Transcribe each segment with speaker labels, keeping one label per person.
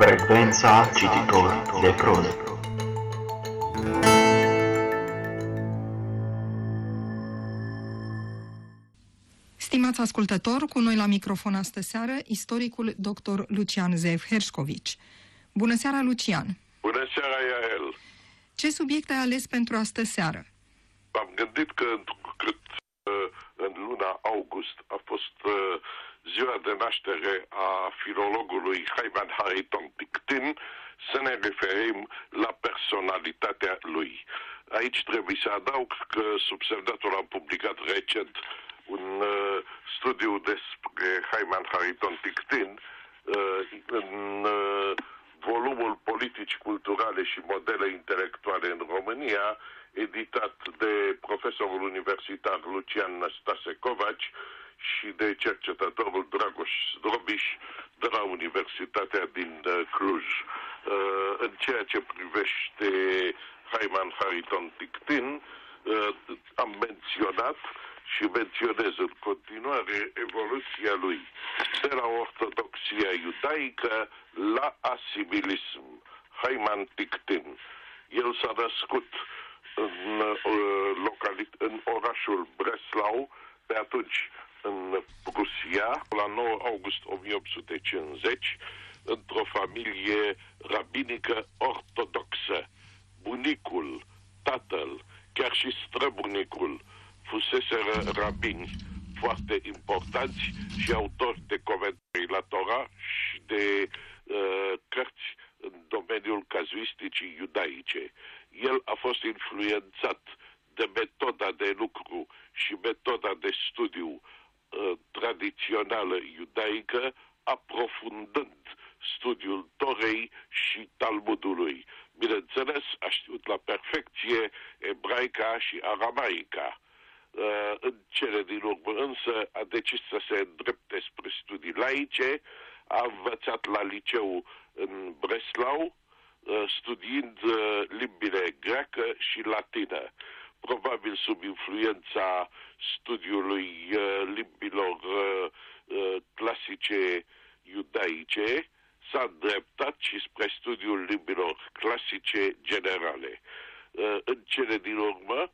Speaker 1: Frecvența cititor de proză Stimați ascultători, cu noi la microfon astă seară, istoricul dr. Lucian Zev Herșcovici. Bună seara, Lucian!
Speaker 2: Bună seara, Iael!
Speaker 1: Ce subiect ai ales pentru astă seară?
Speaker 2: am gândit că cât uh, în luna august a fost uh, ziua de naștere a filologului Haiman Hariton Pictin, să ne referim la personalitatea lui. Aici trebuie să adaug că subsemnatul a publicat recent un uh, studiu despre Haiman Hariton Pictin uh, în uh, volumul politici culturale și modele intelectuale în România, editat de profesorul universitar Lucian Năstase Covaci și de cercetătorul Dragoș Zdrobiș de la Universitatea din uh, Cluj. Uh, în ceea ce privește Haiman Hariton Tictin, uh, am menționat și menționez în continuare evoluția lui de la ortodoxia iudaică la asimilism. Haiman Tictin. El s-a născut în, uh, localit, în orașul Breslau, pe atunci în Rusia, la 9 august 1850, într-o familie rabinică ortodoxă. Bunicul, tatăl, chiar și străbunicul fuseseră rabini foarte importanți și autori de comentarii la Torah și de uh, cărți în domeniul cazuisticii iudaice. El a fost influențat de metoda de lucru și metoda de studiu uh, tradițională iudaică, aprofundând studiul Torei și Talmudului. Bineînțeles, a știut la perfecție ebraica și aramaica. Uh, în cele din urmă însă a decis să se îndrepte spre studii laice, a învățat la liceu în Breslau, uh, studiind uh, limbile greacă și latină. Probabil sub influența studiului limbilor clasice iudaice, s-a îndreptat și spre studiul limbilor clasice generale. În cele din urmă,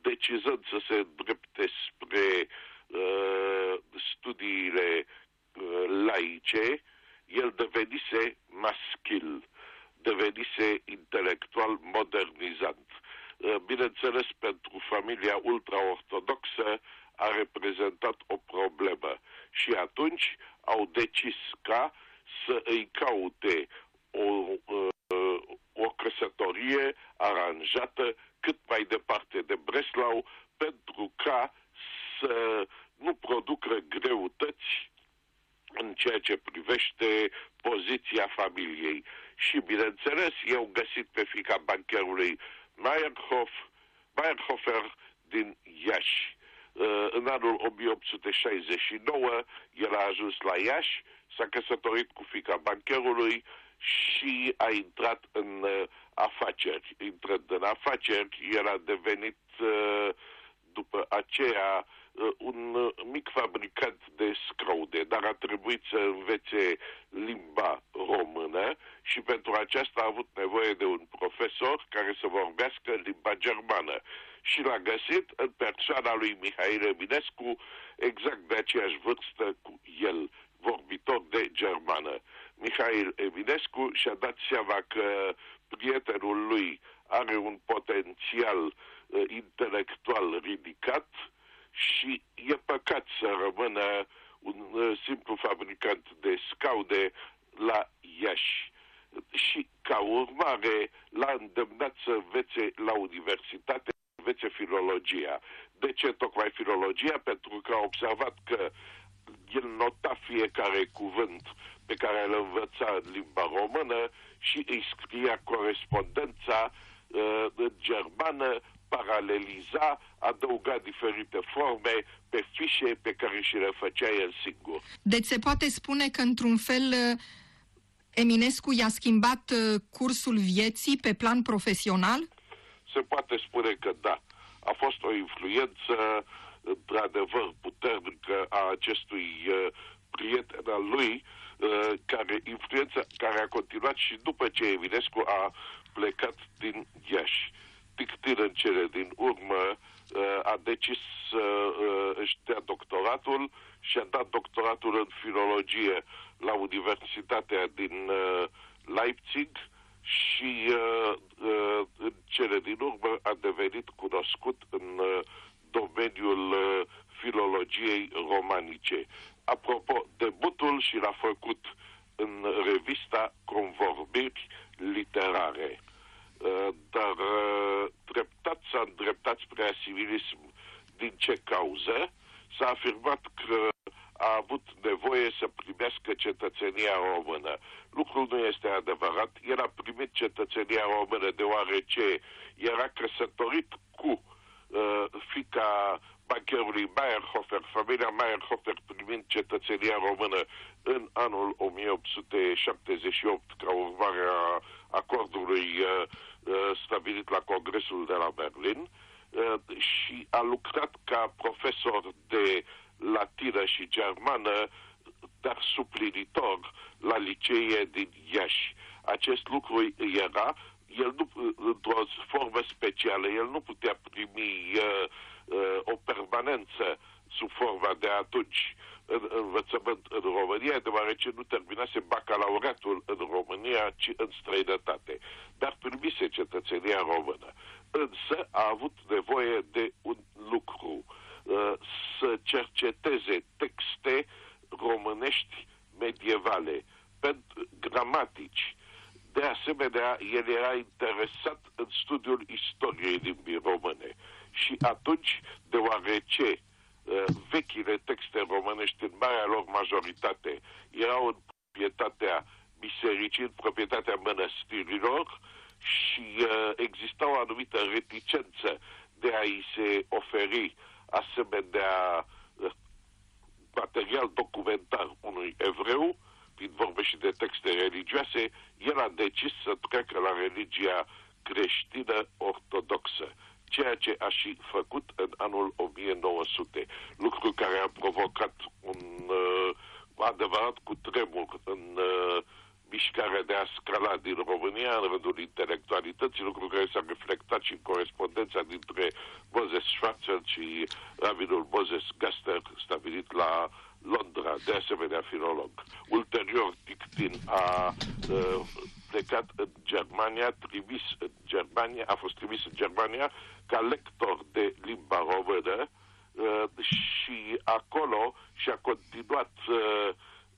Speaker 2: decizând să se îndrepte spre uh, studiile uh, laice, el devenise maschil, devenise intelectual modernizant. Uh, bineînțeles, pentru familia ultraortodoxă a reprezentat o problemă și atunci au decis ca să îi caute o, uh, o căsătorie aranjată cât mai departe de Breslau pentru ca să nu producă greutăți în ceea ce privește poziția familiei. Și, bineînțeles, eu găsit pe fica bancherului Meyerhof, Meyerhofer din Iași. Uh, în anul 1869, el a ajuns la Iași, s-a căsătorit cu fica bancherului și a intrat în uh, afaceri. Intrând în afaceri, el a devenit uh, după aceea uh, un mic fabricant de scraude, dar a trebuit să învețe limba română și pentru aceasta a avut nevoie de un profesor care să vorbească limba germană. Și l-a găsit în persoana lui Mihail Eminescu exact de aceeași vârstă cu el, vorbitor de germană. Mihail Eminescu și-a dat seama că prietenul lui are un potențial uh, intelectual ridicat și e păcat să rămână un uh, simplu fabricant de scaude la Iași. Și ca urmare l-a îndemnat să învețe la universitate, învețe filologia. De ce tocmai filologia? Pentru că a observat că el nota fiecare cuvânt pe care îl învăța în limba română și îi scria corespondența uh, în germană, paraleliza, adăuga diferite forme pe fișe pe care și le făcea el singur.
Speaker 1: Deci se poate spune că, într-un fel, uh, Eminescu i-a schimbat uh, cursul vieții pe plan profesional?
Speaker 2: Se poate spune că da. A fost o influență într-adevăr puternică a acestui uh, prieten al lui, uh, care, influența care a continuat și după ce Eminescu a plecat din Iași. Tictir în cele din urmă uh, a decis să uh, își dea doctoratul și a dat doctoratul în filologie la Universitatea din uh, Leipzig și uh, uh, în cele din urmă a devenit cunoscut în uh, domeniul uh, filologiei romanice. Apropo, debutul și l-a făcut în revista Convorbiri Literare. Uh, dar uh, treptat s-a îndreptat spre asimilism. Din ce cauză? S-a afirmat că a avut nevoie să primească cetățenia română. Lucrul nu este adevărat. El a primit cetățenia română deoarece era căsătorit cu uh, fica bancherului Meyerhofer, familia Meyerhofer primind cetățenia română în anul 1878 ca urmare a acordului uh, uh, stabilit la Congresul de la Berlin uh, și a lucrat ca profesor de latină și germană, dar suplinitor la licee din Iași. Acest lucru era el nu, într-o formă specială, el nu putea primi uh, uh, o permanență sub forma de atunci în învățământ în România, deoarece nu terminase bacalaureatul în România, ci în străinătate. Dar primise cetățenia română. Însă a avut nevoie de un lucru, uh, să cerceteze texte românești medievale, pentru gramatici, de asemenea, el era interesat în studiul istoriei limbii române. Și atunci, deoarece uh, vechile texte românești, în marea lor majoritate, erau în proprietatea bisericii, în proprietatea mănăstirilor și uh, exista o anumită reticență de a-i se oferi asemenea uh, material documentar unui evreu, prin vorbe și de texte religioase, el a decis să treacă la religia creștină ortodoxă, ceea ce a și făcut în anul 1900, lucru care a provocat un uh, adevărat cutremur în uh, mișcarea de a scala din România în rândul intelectualității, lucru care s-a reflectat și în corespondența dintre Moses Schwarzer și rabinul Moses Gaster, stabilit la Londra, de asemenea filolog. Ulterior, Dictin a uh, plecat în Germania, trimis în Germania, a fost trimis în Germania ca lector de limba română uh, și acolo și-a continuat uh,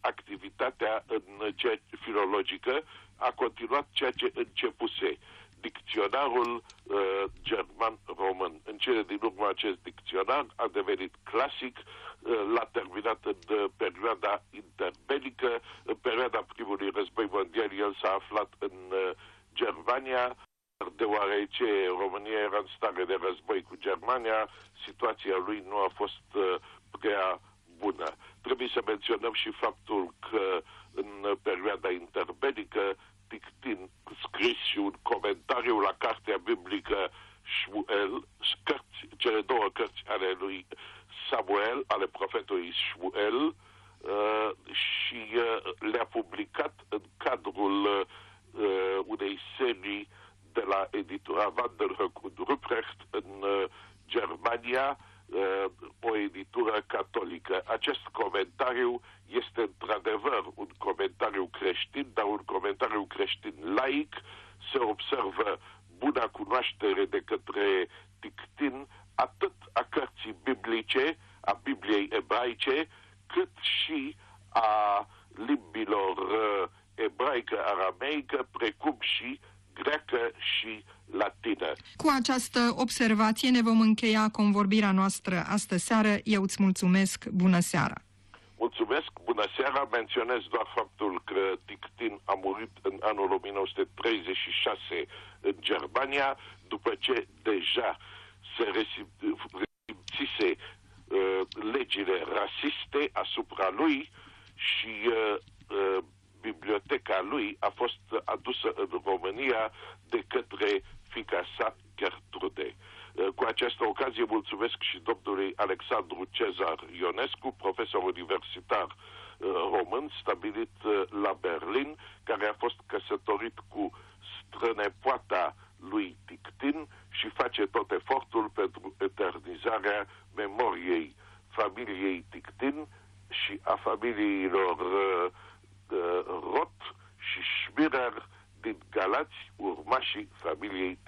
Speaker 2: activitatea în ceea, filologică, a continuat ceea ce începuse dicționarul uh, german-român. În cele din urmă acest dicționar a devenit clasic, uh, l-a terminat în uh, perioada interbelică, în perioada primului război mondial el s-a aflat în uh, Germania, deoarece România era în stare de război cu Germania, situația lui nu a fost uh, prea bună. Trebuie să menționăm și faptul că în perioada interbelică Pictin scris și un comentariu la cartea biblică Shmuel, cărți, cele două cărți ale lui Samuel, ale profetului Shmuel, uh, și uh, le-a publicat în cadrul uh, unei serii de la editura Vanderhoek und Ruprecht în uh, Germania, uh, o editură catolică. Acest comentariu este într-adevăr un comentariu creștin, dar un comentariu creștin laic. Se observă buna cunoaștere de către Tictin atât a cărții biblice, a Bibliei ebraice, cât și a limbilor uh, ebraică, arameică, precum și greacă și latină.
Speaker 1: Cu această observație ne vom încheia convorbirea noastră astă seară. Eu îți mulțumesc. Bună seara!
Speaker 2: Mulțumesc, bună seara. Menționez doar faptul că Dictin a murit în anul 1936 în Germania, după ce deja se resimțise uh, legile rasiste asupra lui și uh, uh, biblioteca lui a fost adusă în România de către fica sa Gertrude. Uh, cu această ocazie mulțumesc și domnului Alexandru Cezar Ionescu, profesor universitar român stabilit la Berlin, care a fost căsătorit cu strănepoata lui Tictin și face tot efortul pentru eternizarea memoriei familiei Tictin și a familiilor uh, uh, Roth și Schmirer din Galați, urmașii familiei Tictin. Mulțumesc!